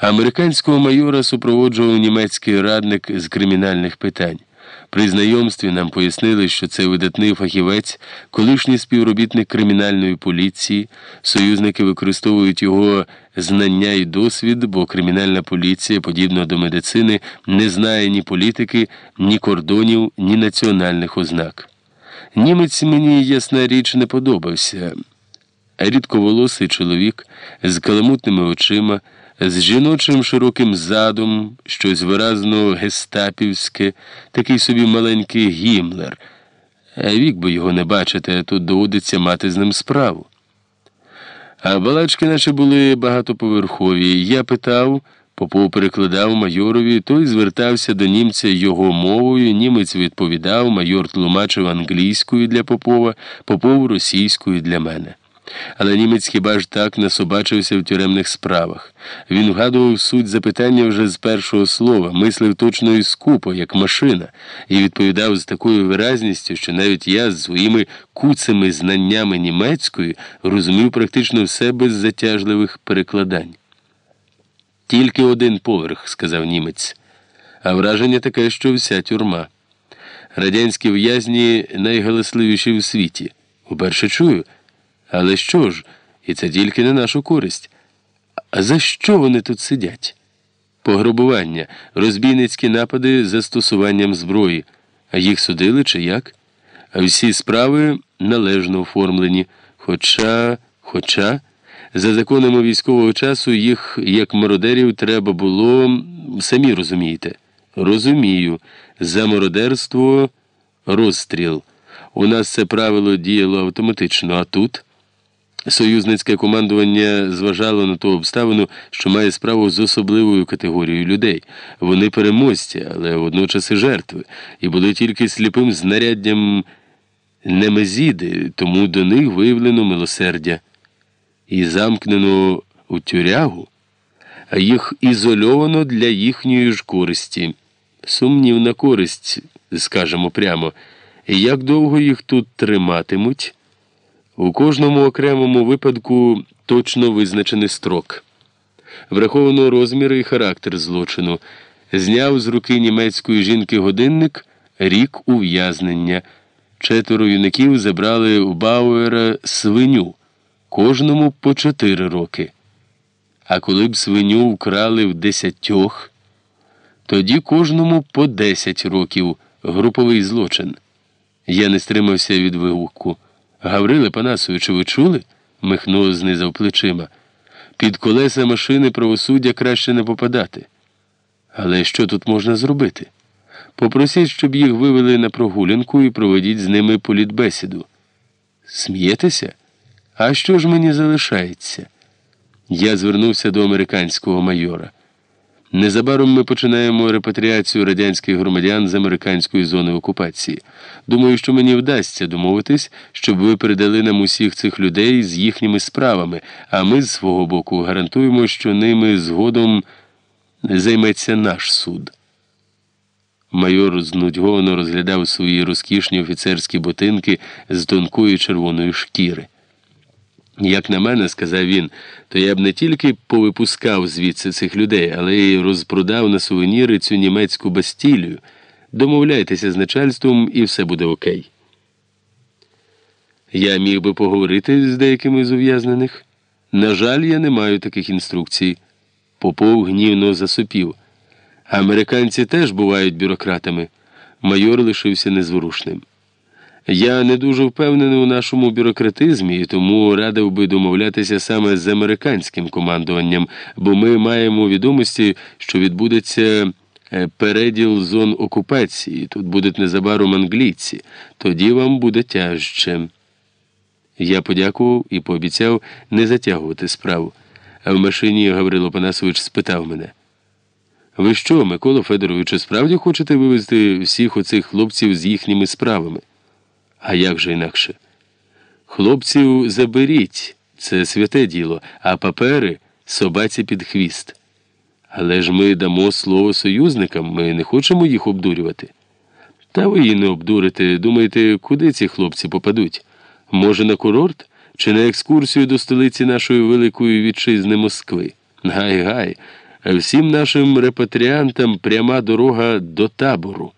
Американського майора супроводжував німецький радник з кримінальних питань. При знайомстві нам пояснили, що це видатний фахівець, колишній співробітник кримінальної поліції. Союзники використовують його знання і досвід, бо кримінальна поліція, подібно до медицини, не знає ні політики, ні кордонів, ні національних ознак. Німець мені, ясна річ, не подобався. Рідковолосий чоловік з каламутними очима з жіночим широким задом, щось виразно гестапівське, такий собі маленький гімлер. Вік би його не бачити, а тут доводиться мати з ним справу. А балачки наче були багатоповерхові. Я питав, Попов перекладав майорові, той звертався до німця його мовою, німець відповідав, майор тлумачив англійською для Попова, Попов російською для мене. Але німець хіба ж так насобачився в тюремних справах. Він вгадував суть запитання вже з першого слова, мислив точно і скупо, як машина, і відповідав з такою виразністю, що навіть я з своїми куцими знаннями німецької розумів практично все без затяжливих перекладань. Тільки один поверх, сказав німець, а враження таке, що вся тюрма. Радянські в'язні найгаласливіші в світі. Уперше чую. Але що ж, і це тільки на нашу користь. А за що вони тут сидять? Пограбування, розбійницькі напади з застосуванням зброї, а їх судили чи як? А всі справи належно оформлені. Хоча, хоча, за законами військового часу їх, як мародерів, треба було, самі розумієте. Розумію, за мародерство розстріл. У нас це правило діяло автоматично, а тут. Союзницьке командування зважало на ту обставину, що має справу з особливою категорією людей. Вони переможці, але водночас і жертви, і були тільки сліпим знаряддям немезіди, тому до них виявлено милосердя і замкнено у тюрягу, а їх ізольовано для їхньої ж користі. Сумнівна користь, скажемо прямо, як довго їх тут триматимуть. У кожному окремому випадку точно визначений строк. Враховано розміри і характер злочину. Зняв з руки німецької жінки годинник рік ув'язнення. Четверо юнаків забрали у Бауера свиню, кожному по чотири роки. А коли б свиню вкрали в десятьох, тоді кожному по десять років груповий злочин. Я не стримався від вигуку. Гавриле Панасовичу, ви чули? михнув знизав плечима. Під колеса машини правосуддя краще не попадати. Але що тут можна зробити? Попросіть, щоб їх вивели на прогулянку і проведіть з ними політбесіду. Смієтеся? А що ж мені залишається? Я звернувся до американського майора. Незабаром ми починаємо репатріацію радянських громадян з американської зони окупації. Думаю, що мені вдасться домовитись, щоб ви передали нам усіх цих людей з їхніми справами, а ми з свого боку гарантуємо, що ними згодом займеться наш суд. Майор знудьговано розглядав свої розкішні офіцерські ботинки з тонкої червоної шкіри. Як на мене, сказав він, то я б не тільки повипускав звідси цих людей, але й розпродав на сувеніри цю німецьку бастілію. Домовляйтеся з начальством і все буде окей. Я міг би поговорити з деякими з ув'язнених. На жаль, я не маю таких інструкцій. Попов гнівно засопів. Американці теж бувають бюрократами. Майор лишився незворушним. Я не дуже впевнений у нашому бюрократизмі, і тому радив би домовлятися саме з американським командуванням, бо ми маємо відомості, що відбудеться е, переділ зон окупації. Тут будуть незабаром англійці, тоді вам буде тяжче. Я подякував і пообіцяв не затягувати справу. А в машині Гаврило Панасович спитав мене. Ви що, Микола Федоровичу, справді хочете вивезти всіх оцих хлопців з їхніми справами? А як же інакше? Хлопців заберіть, це святе діло, а папери собаці під хвіст. Але ж ми дамо слово союзникам, ми не хочемо їх обдурювати. Та ви її не обдурите. Думаєте, куди ці хлопці попадуть? Може, на курорт чи на екскурсію до столиці нашої великої вітчизни Москви? Гай-гай. Всім нашим репатріантам пряма дорога до табору.